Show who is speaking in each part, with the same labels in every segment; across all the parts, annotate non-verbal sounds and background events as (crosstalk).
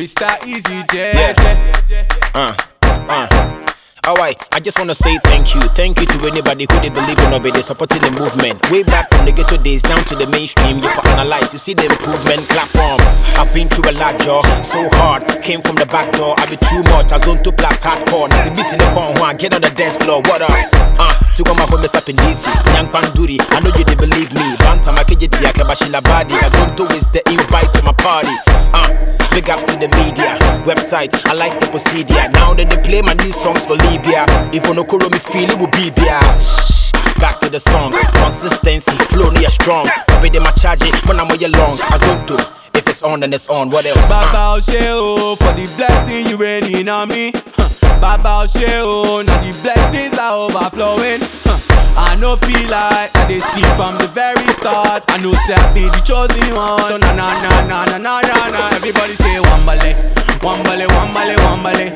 Speaker 1: Mr. Easy
Speaker 2: uh. Alright, I just wanna say thank you. Thank you to anybody who they believe in or they supporting the movement. Way back from the ghetto days down to the mainstream, you for analyze, you see the improvement platform. I've been through a lot, y'all. So hard, came from the back door. I be too much, I zone two plus hardcore. Now the beat in the corner, I get on the dance floor. What up? Uh, to go my homies up in DC. Young Panduri, I know you didn't believe me. Banta Makejiti, I Kabashila Badi. I don't do is the invite to my party. Uh, Big ups to the media, website. I like the procedure. Now that they play my new songs for Libya. If on Okoro me feel it will be there. Back to the song, consistency, flow near strong. Every day my charge it when I'm on your long. Azonto, if it's on then it's on. What else? Uh,
Speaker 1: Baba o for the blessing you raining on me. Baba o no feel like I they see from the very start. I know say I be the chosen one. Na na na na na na na na. Everybody say wambale, wambale, wambale, wambale.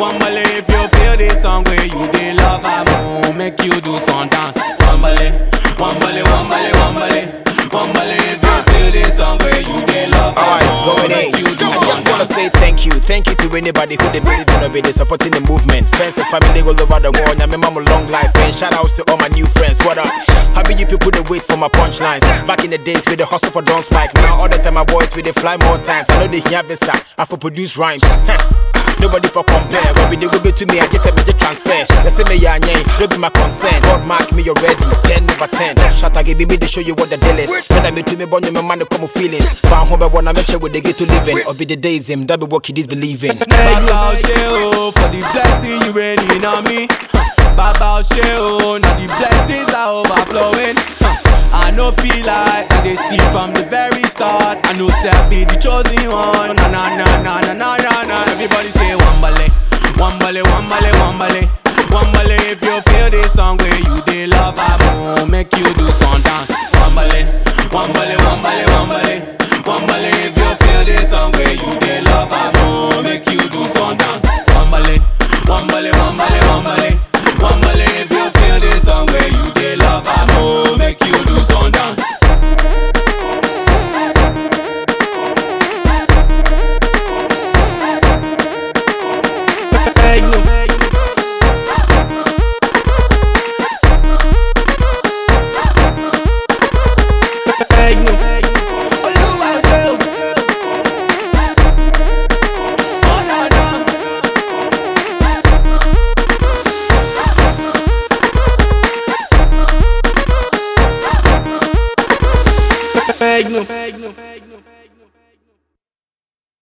Speaker 1: Wambale, if you feel this song where you be love, I will make you do some dance. Wambale, wambale, wambale, wambale, wambale. If you feel this song where you be love, I
Speaker 2: anybody who they believe in or be they supporting the movement. Friends and family all over the world. Yeah, my mama long life. And shout outs to all my new friends. What up? How many people they wait for my punchlines? Back in the days with the hustle for don't spike. Now all the time my boys with they fly more times. I know they hear this. Uh, I for produce rhymes. (laughs) Nobody for compare. When we they go to me, I just me the transfer. They say me yeah, yeah, don't be my concern. God mark me already, 10 over 10. Shut up, give me to show you what the deal is. When I meet to me, born my man, come feelings. Found home, I wanna make sure we they get to living. Or be the days him, that be what he is believing.
Speaker 1: Baba o for the blessing you raining on me. Baba o ṣe o na the blessings are overflowing. I no feel like I dey see from the very start. I know I be the chosen one. Na na na na na na na wambale, wambale, wambale. Magnum.